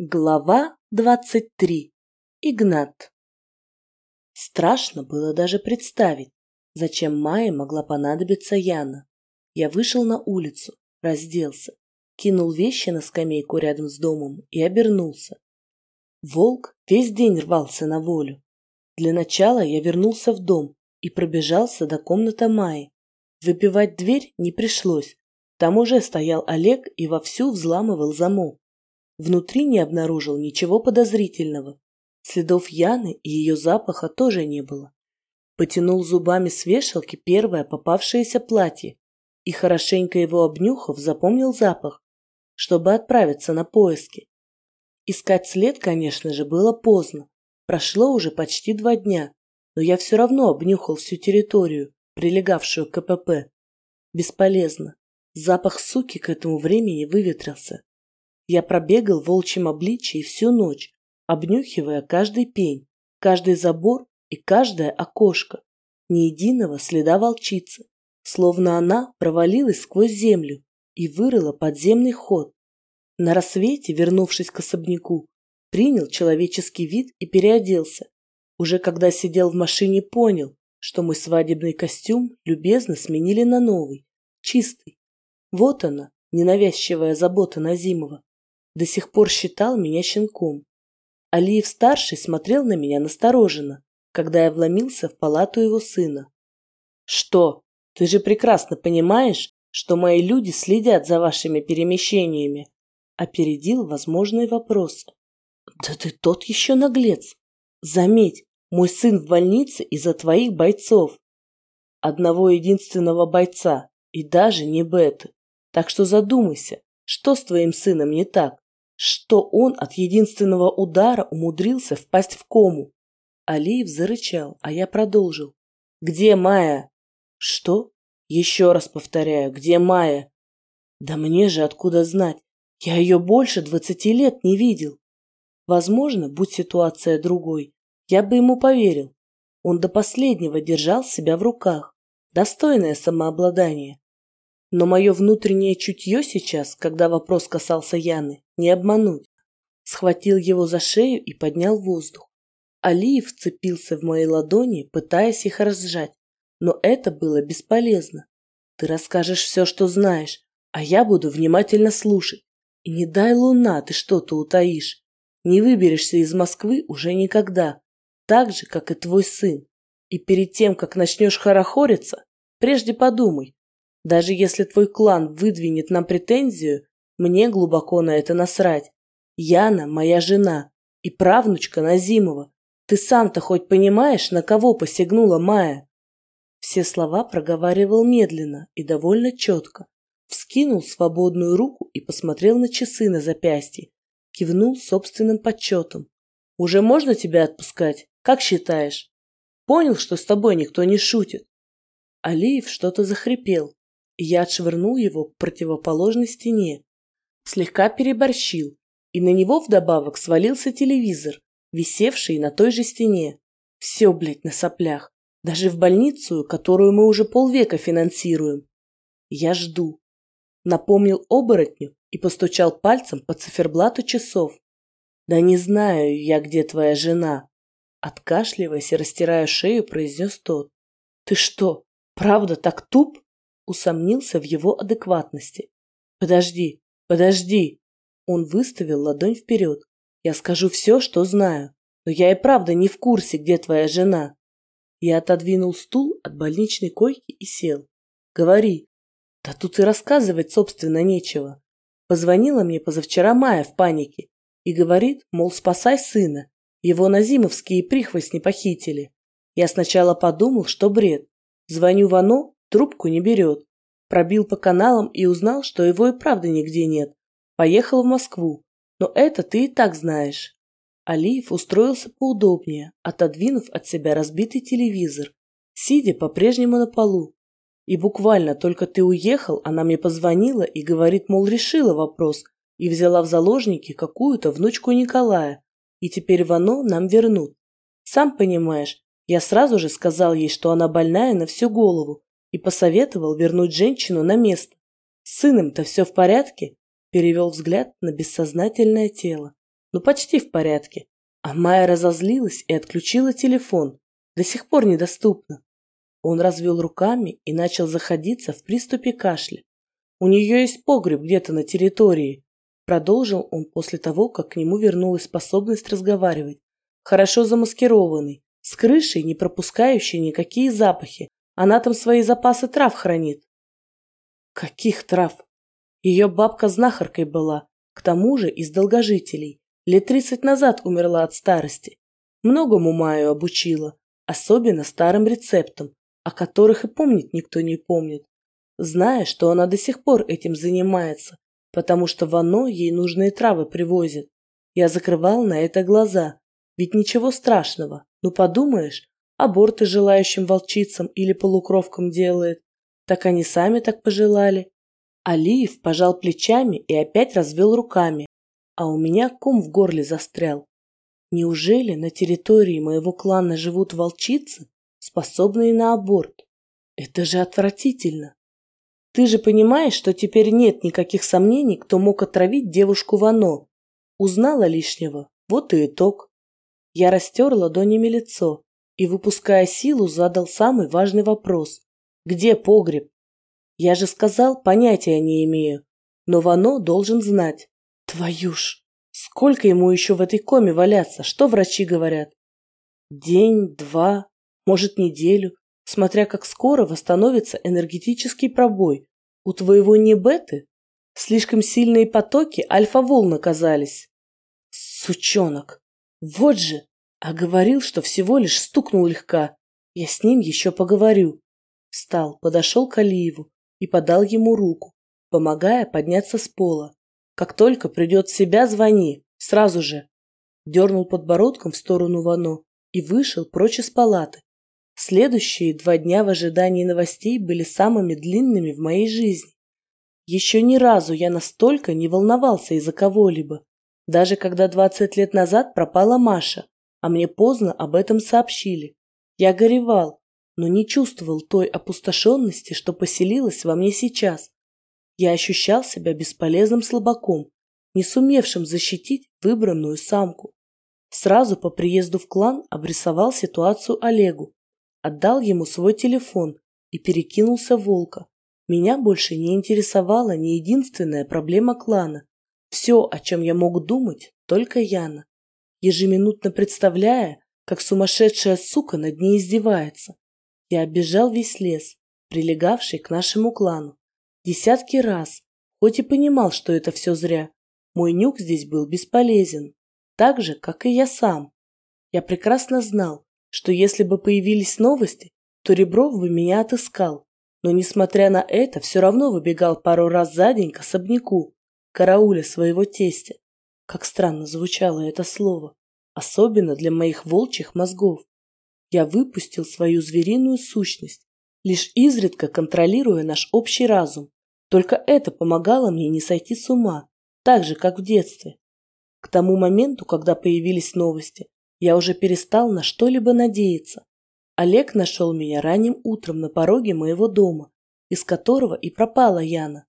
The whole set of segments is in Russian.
Глава двадцать три. Игнат. Страшно было даже представить, зачем Майе могла понадобиться Яна. Я вышел на улицу, разделся, кинул вещи на скамейку рядом с домом и обернулся. Волк весь день рвался на волю. Для начала я вернулся в дом и пробежался до комнаты Майи. Выбивать дверь не пришлось. Там уже стоял Олег и вовсю взламывал замок. Внутри не обнаружил ничего подозрительного. Следов Яны и ее запаха тоже не было. Потянул зубами с вешалки первое попавшееся платье и, хорошенько его обнюхав, запомнил запах, чтобы отправиться на поиски. Искать след, конечно же, было поздно. Прошло уже почти два дня, но я все равно обнюхал всю территорию, прилегавшую к КПП. Бесполезно. Запах суки к этому времени выветрился. Я пробегал в волчьем обличии всю ночь, обнюхивая каждый пень, каждый забор и каждое окошко. Ни единого следа волчицы, словно она провалилась сквозь землю и вырыла подземный ход. На рассвете, вернувшись к особняку, принял человеческий вид и переоделся. Уже когда сидел в машине, понял, что мой свадебный костюм любезно сменили на новый, чистый. Вот она, ненавязчивая забота Назимова до сих пор считал меня щенком. Алиев-старший смотрел на меня настороженно, когда я вломился в палату его сына. «Что? Ты же прекрасно понимаешь, что мои люди следят за вашими перемещениями?» Опередил возможные вопросы. «Да ты тот еще наглец! Заметь, мой сын в больнице из-за твоих бойцов. Одного единственного бойца, и даже не беты. Так что задумайся, что с твоим сыном не так? Что он от единственного удара умудрился впасть в кому. Алиев зарычал, а я продолжил. «Где Майя?» «Что?» «Еще раз повторяю, где Майя?» «Да мне же откуда знать? Я ее больше двадцати лет не видел. Возможно, будь ситуация другой, я бы ему поверил. Он до последнего держал себя в руках. Достойное самообладание. Но мое внутреннее чутье сейчас, когда вопрос касался Яны, не обмануть. Схватил его за шею и поднял воздух. Алиев вцепился в мои ладони, пытаясь их разжать. Но это было бесполезно. Ты расскажешь все, что знаешь, а я буду внимательно слушать. И не дай луна, ты что-то утаишь. Не выберешься из Москвы уже никогда. Так же, как и твой сын. И перед тем, как начнешь хорохориться, прежде подумай. Даже если твой клан выдвинет нам претензию, мне глубоко на это насрать. Яна – моя жена и правнучка Назимова. Ты сам-то хоть понимаешь, на кого посягнула Майя?» Все слова проговаривал медленно и довольно четко. Вскинул свободную руку и посмотрел на часы на запястье. Кивнул собственным подсчетом. «Уже можно тебя отпускать? Как считаешь?» «Понял, что с тобой никто не шутит?» Алиев что-то захрипел, я отшвырнул его к противоположной стене слегка переборщил, и на него вдобавок свалился телевизор, висевший на той же стене. Все, блядь, на соплях. Даже в больницу, которую мы уже полвека финансируем. Я жду. Напомнил оборотню и постучал пальцем по циферблату часов. Да не знаю я, где твоя жена. Откашливаясь и растирая шею, произнес тот. Ты что, правда так туп? Усомнился в его адекватности. Подожди, «Подожди!» Он выставил ладонь вперед. «Я скажу все, что знаю, но я и правда не в курсе, где твоя жена». Я отодвинул стул от больничной койки и сел. «Говори». «Да тут и рассказывать, собственно, нечего». Позвонила мне позавчера Майя в панике и говорит, мол, спасай сына. Его назимовские прихвостни похитили. Я сначала подумал, что бред. Звоню в оно, трубку не берет. Пробил по каналам и узнал, что его и правда нигде нет. Поехал в Москву. Но это ты и так знаешь. Алиев устроился поудобнее, отодвинув от себя разбитый телевизор, сидя по-прежнему на полу. И буквально только ты уехал, она мне позвонила и говорит, мол, решила вопрос и взяла в заложники какую-то внучку Николая, и теперь Вано нам вернут. Сам понимаешь, я сразу же сказал ей, что она больная на всю голову, и посоветовал вернуть женщину на место. С сыном-то все в порядке? Перевел взгляд на бессознательное тело. Ну, почти в порядке. А Майя разозлилась и отключила телефон. До сих пор недоступно. Он развел руками и начал заходиться в приступе кашля. У нее есть погреб где-то на территории. Продолжил он после того, как к нему вернулась способность разговаривать. Хорошо замаскированный, с крышей, не пропускающей никакие запахи. Она там свои запасы трав хранит. Каких трав? Ее бабка знахаркой была, к тому же из долгожителей. Лет тридцать назад умерла от старости. Многому Маю обучила, особенно старым рецептам, о которых и помнить никто не помнит. Зная, что она до сих пор этим занимается, потому что в оно ей нужные травы привозят. Я закрывал на это глаза, ведь ничего страшного, ну подумаешь, аборты желающим волчицам или полукровкам делает. Так они сами так пожелали. Алиев пожал плечами и опять развел руками, а у меня ком в горле застрял. Неужели на территории моего клана живут волчицы, способные на аборт? Это же отвратительно. Ты же понимаешь, что теперь нет никаких сомнений, кто мог отравить девушку Вано. Узнала лишнего, вот и итог. Я растер ладонями лицо и, выпуская силу, задал самый важный вопрос. Где погреб? Я же сказал, понятия не имею. Но Вано должен знать. Твою ж! Сколько ему еще в этой коме валяться? Что врачи говорят? День, два, может неделю, смотря как скоро восстановится энергетический пробой. У твоего небеты слишком сильные потоки альфа-волн оказались. Сучонок! Вот же! А говорил, что всего лишь стукнул легка. Я с ним еще поговорю. Встал, подошел к Алиеву и подал ему руку, помогая подняться с пола. Как только придет в себя, звони. Сразу же. Дернул подбородком в сторону Вано и вышел прочь из палаты. Следующие два дня в ожидании новостей были самыми длинными в моей жизни. Еще ни разу я настолько не волновался из-за кого-либо. Даже когда 20 лет назад пропала Маша, а мне поздно об этом сообщили. Я горевал, но не чувствовал той опустошенности, что поселилась во мне сейчас. Я ощущал себя бесполезным слабаком, не сумевшим защитить выбранную самку. Сразу по приезду в клан обрисовал ситуацию Олегу, отдал ему свой телефон и перекинулся волка. Меня больше не интересовала ни единственная проблема клана. Все, о чем я мог думать, только Яна ежеминутно представляя, как сумасшедшая сука над ней издевается. Я оббежал весь лес, прилегавший к нашему клану. Десятки раз, хоть и понимал, что это все зря. Мой нюк здесь был бесполезен, так же, как и я сам. Я прекрасно знал, что если бы появились новости, то Ребров бы меня отыскал. Но, несмотря на это, все равно выбегал пару раз за день к особняку, карауля своего тестя. Как странно звучало это слово, особенно для моих волчьих мозгов. Я выпустил свою звериную сущность, лишь изредка контролируя наш общий разум. Только это помогало мне не сойти с ума, так же, как в детстве. К тому моменту, когда появились новости, я уже перестал на что-либо надеяться. Олег нашел меня ранним утром на пороге моего дома, из которого и пропала Яна.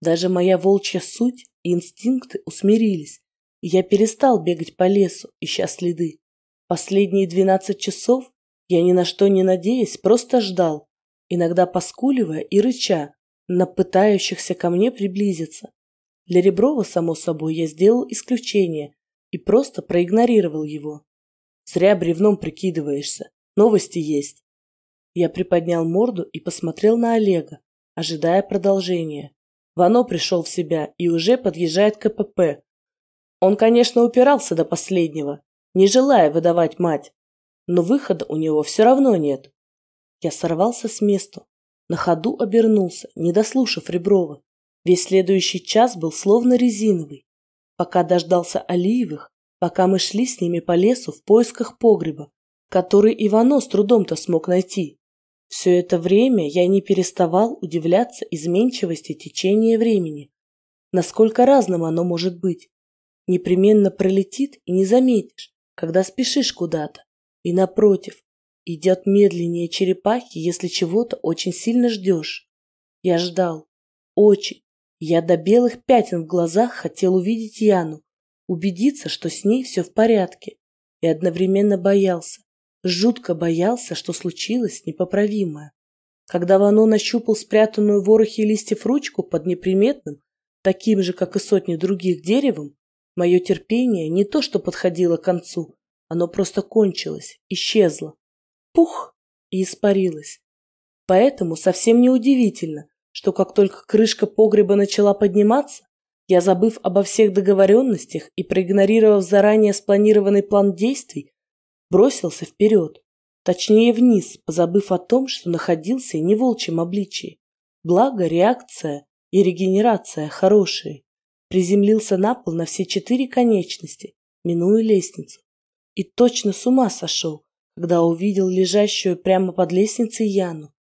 Даже моя волчья суть и инстинкты усмирились, я перестал бегать по лесу, ища следы. Последние двенадцать часов я ни на что не надеясь, просто ждал, иногда поскуливая и рыча на пытающихся ко мне приблизиться. Для Реброва, само собой, я сделал исключение и просто проигнорировал его. Зря бревном прикидываешься, новости есть. Я приподнял морду и посмотрел на Олега, ожидая продолжения. Вано пришел в себя и уже подъезжает к КПП, он, конечно, упирался до последнего, не желая выдавать мать, но выхода у него все равно нет. Я сорвался с места, на ходу обернулся, не дослушав Реброва. Весь следующий час был словно резиновый. Пока дождался Алиевых, пока мы шли с ними по лесу в поисках погреба, который Ивано с трудом-то смог найти. Все это время я не переставал удивляться изменчивости течения времени. Насколько разным оно может быть непременно пролетит и не заметишь, когда спешишь куда-то. И напротив, идет медленнее черепахи, если чего-то очень сильно ждешь. Я ждал. Очень. Я до белых пятен в глазах хотел увидеть Яну, убедиться, что с ней все в порядке, и одновременно боялся, жутко боялся, что случилось непоправимое. Когда Вано нащупал спрятанную в ворохе листьев ручку под неприметным, таким же, как и сотни других, деревом, мое терпение не то что подходило к концу, оно просто кончилось, исчезло. Пух! И испарилось. Поэтому совсем не удивительно, что как только крышка погреба начала подниматься, я, забыв обо всех договоренностях и проигнорировав заранее спланированный план действий, бросился вперед, точнее вниз, позабыв о том, что находился не в волчьем обличии. Благо, реакция и регенерация хорошие. Приземлился на пол на все четыре конечности, минуя лестницу. И точно с ума сошел, когда увидел лежащую прямо под лестницей Яну.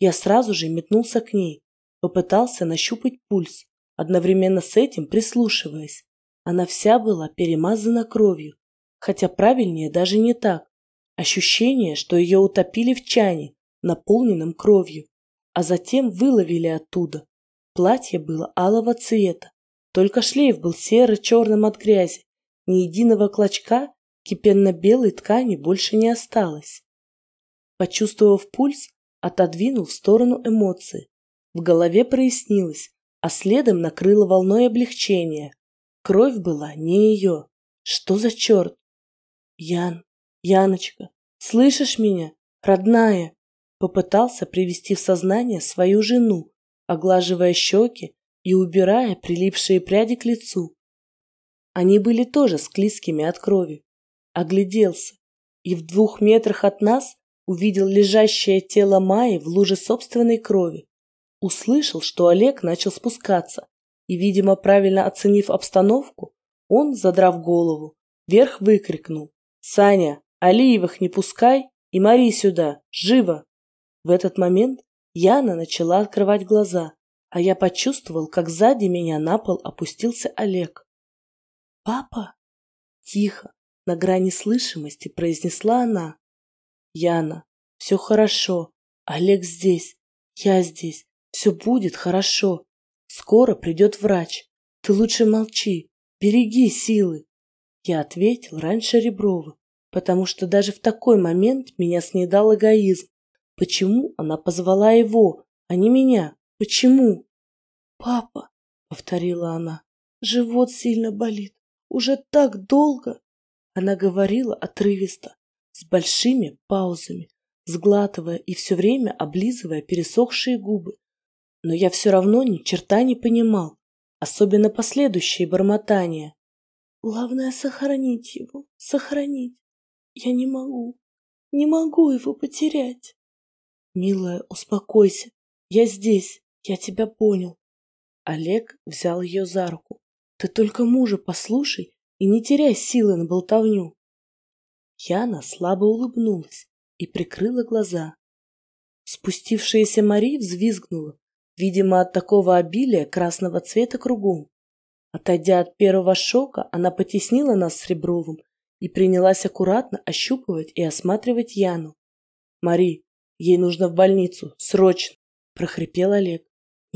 Я сразу же метнулся к ней, попытался нащупать пульс, одновременно с этим прислушиваясь. Она вся была перемазана кровью, хотя правильнее даже не так. Ощущение, что ее утопили в чане, наполненном кровью, а затем выловили оттуда. Платье было алого цвета, только шлейф был серо-черным от грязи. Ни единого клочка кипенно-белой ткани больше не осталось. Почувствовав пульс, отодвинул в сторону эмоции. В голове прояснилось, а следом накрыло волной облегчения. Кровь была не ее. Что за черт? Ян, Яночка, слышишь меня, родная? Попытался привести в сознание свою жену, оглаживая щеки и убирая прилипшие пряди к лицу. Они были тоже склизкими от крови. Огляделся и в двух метрах от нас увидел лежащее тело Майи в луже собственной крови. Услышал, что Олег начал спускаться, и, видимо, правильно оценив обстановку, он, задрав голову, вверх выкрикнул «Саня, Алиевых не пускай и Мари сюда, живо!» В этот момент Яна начала открывать глаза, а я почувствовал, как сзади меня на пол опустился Олег. «Папа?» Тихо, на грани слышимости произнесла она. «Яна, все хорошо, Олег здесь, я здесь, все будет хорошо. Скоро придет врач. Ты лучше молчи. Береги силы. Я ответил раньше Реброва, потому что даже в такой момент меня снедал эгоизм. Почему она позвала его, а не меня? Почему? Папа, повторила она, живот сильно болит. Уже так долго. Она говорила отрывисто, с большими паузами, сглатывая и все время облизывая пересохшие губы но я все равно ни черта не понимал, особенно последующие бормотания. Главное — сохранить его, сохранить. Я не могу, не могу его потерять. Милая, успокойся, я здесь, я тебя понял. Олег взял ее за руку. Ты только мужа послушай и не теряй силы на болтовню. Яна слабо улыбнулась и прикрыла глаза. Спустившаяся Мари взвизгнула, Видимо, от такого обилия красного цвета кругом. Отойдя от первого шока, она потеснила нас с Ребровым и принялась аккуратно ощупывать и осматривать Яну. «Мари, ей нужно в больницу, срочно!» – прохрипел Олег.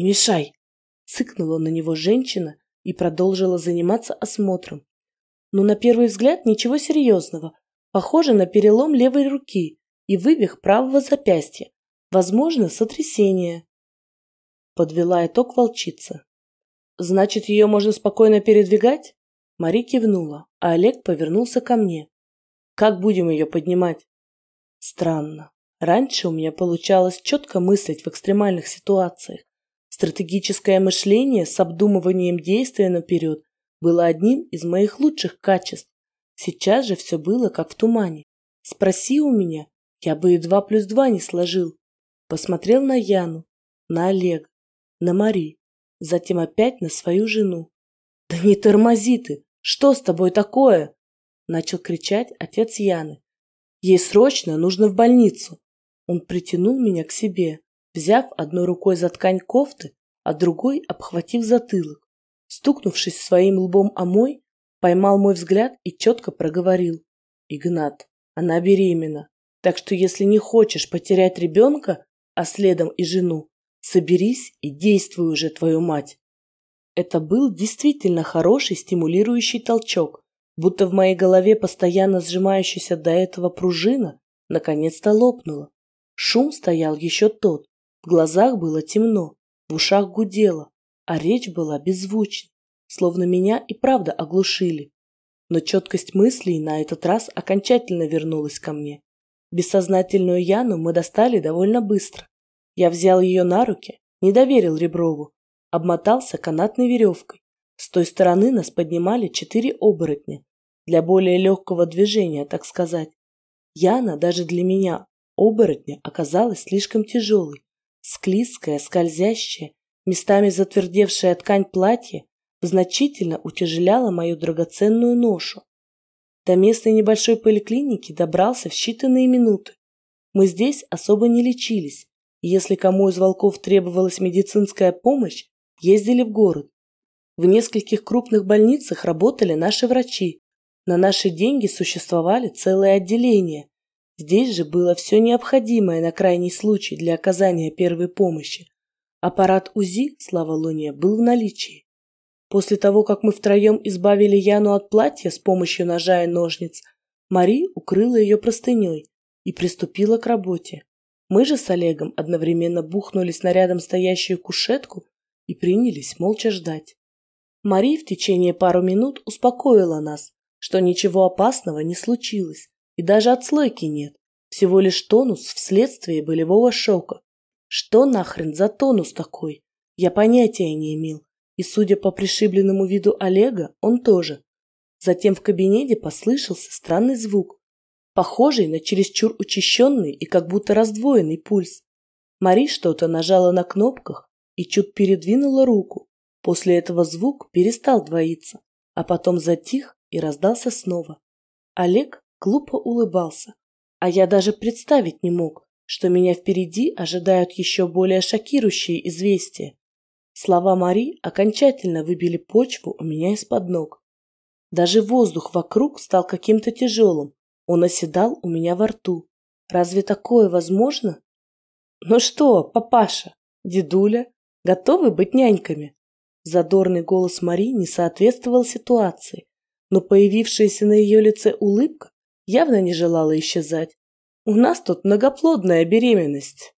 «Не мешай!» – цыкнула на него женщина и продолжила заниматься осмотром. Но на первый взгляд ничего серьезного. Похоже на перелом левой руки и вывих правого запястья. Возможно, сотрясение. Подвела итог волчица. Значит, ее можно спокойно передвигать? Мари кивнула, а Олег повернулся ко мне. Как будем ее поднимать? Странно. Раньше у меня получалось четко мыслить в экстремальных ситуациях. Стратегическое мышление с обдумыванием действия наперед было одним из моих лучших качеств. Сейчас же все было как в тумане. Спроси у меня, я бы и два плюс два не сложил. Посмотрел на Яну, на Олега на Мари, затем опять на свою жену. «Да не тормози ты! Что с тобой такое?» Начал кричать отец Яны. «Ей срочно нужно в больницу!» Он притянул меня к себе, взяв одной рукой за ткань кофты, а другой обхватив затылок. Стукнувшись своим лбом о мой, поймал мой взгляд и четко проговорил. «Игнат, она беременна, так что если не хочешь потерять ребенка, а следом и жену, Соберись и действуй уже, твою мать. Это был действительно хороший стимулирующий толчок, будто в моей голове постоянно сжимающаяся до этого пружина наконец-то лопнула. Шум стоял еще тот, в глазах было темно, в ушах гудело, а речь была беззвучной, словно меня и правда оглушили. Но четкость мыслей на этот раз окончательно вернулась ко мне. Бессознательную Яну мы достали довольно быстро. Я взял ее на руки, не доверил Реброву, обмотался канатной веревкой. С той стороны нас поднимали четыре оборотня, для более легкого движения, так сказать. Яна даже для меня оборотня оказалась слишком тяжелой. Склизкая, скользящая, местами затвердевшая ткань платья значительно утяжеляла мою драгоценную ношу. До местной небольшой поликлиники добрался в считанные минуты. Мы здесь особо не лечились, и если кому из волков требовалась медицинская помощь, ездили в город. В нескольких крупных больницах работали наши врачи. На наши деньги существовали целые отделения, Здесь же было все необходимое на крайний случай для оказания первой помощи. Аппарат УЗИ, слава Луне, был в наличии. После того, как мы втроем избавили Яну от платья с помощью ножа и ножниц, Мари укрыла ее простыней и приступила к работе. Мы же с Олегом одновременно бухнулись на рядом стоящую кушетку и принялись молча ждать. Мари в течение пару минут успокоила нас, что ничего опасного не случилось, и даже отслойки нет. Всего лишь тонус вследствие болевого шока. Что нахрен за тонус такой? Я понятия не имел. И, судя по пришибленному виду Олега, он тоже. Затем в кабинете послышался странный звук, похожий на чересчур учащенный и как будто раздвоенный пульс. Мари что-то нажала на кнопках и чуть передвинула руку. После этого звук перестал двоиться, а потом затих и раздался снова. Олег глупо улыбался. А я даже представить не мог, что меня впереди ожидают еще более шокирующие известия. Слова Мари окончательно выбили почву у меня из-под ног. Даже воздух вокруг стал каким-то тяжелым. Он оседал у меня во рту. Разве такое возможно? Ну что, папаша, дедуля, готовы быть няньками? Задорный голос Мари не соответствовал ситуации, но появившаяся на ее лице улыбка явно не желала исчезать. У нас тут многоплодная беременность.